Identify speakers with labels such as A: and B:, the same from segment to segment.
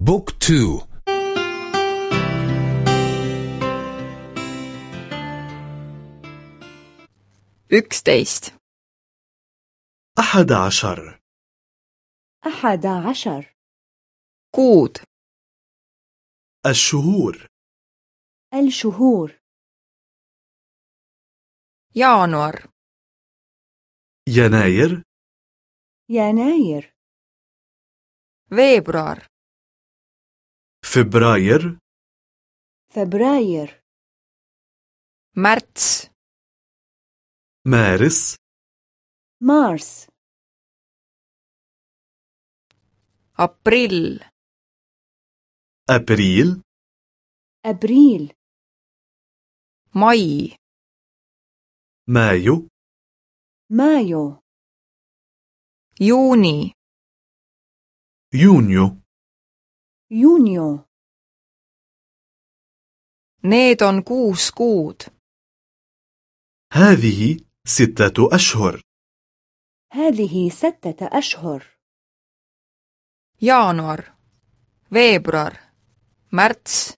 A: بوك تو.
B: Üksteist
C: أحد عشر.
D: أحد عشر.
B: Kuud
C: الشهور.
D: الشهور.
B: Jaanuar
C: يناير.
D: يناير.
B: Veebruar
C: فبراير
D: فبراير
B: märts
C: مارس
D: مارس
B: aprill
C: أبريل
D: أبريل
B: mai
C: مايو
D: مايو
B: juuni
C: يونيو
D: يونيو.
B: Need on kuus kuud.
C: هذه ستة أشهر.
D: هذه ستة أشهر.
B: Jaanuar, veebruar, märts,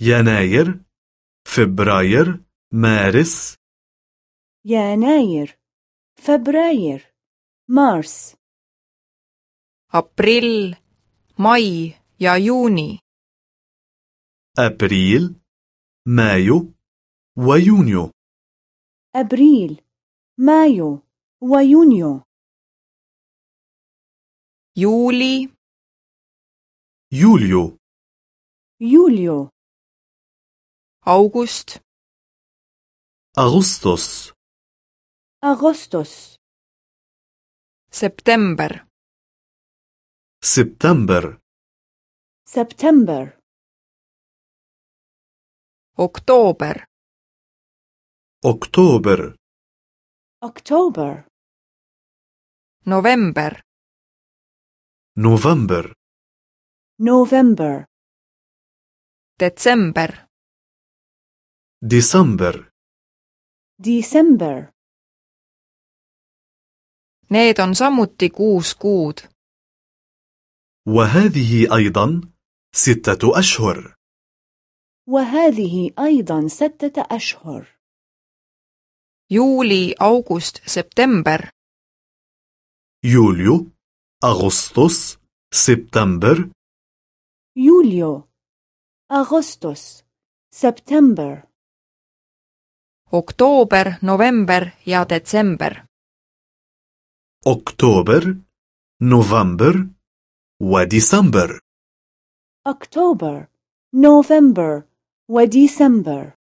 C: يناير فبراير مارس
D: يناير فبراير مارس
B: aprill, mai ja juuni.
C: أبريل مايو ويونيو.
D: أبريل مايو ويونيو.
B: juuli,
C: يوليو.
D: يوليو.
B: august,
C: أغسطس.
D: أغسطس.
B: september,
C: سبتمبر.
D: سبتمبر.
B: Oktoober,
C: أكتوبر
D: أكتوبر
B: november,
C: نوفمبر
D: نوفمبر
B: detsember,
C: ديسمبر
D: ديسمبر
B: need on samuti kuus kuud.
C: وهذه أيضا ستة أشهر.
D: وهذه أيضا ستة أشهر.
B: juuli, august, september,
C: يوليو أغسطس سبتمبر.
D: يوليو أغسطس سبتمبر.
B: oktoober, november ja detsember.
C: أكتوبر نوفمبر وديسمبر.
D: أكتوبر نوفمبر وديسمبر.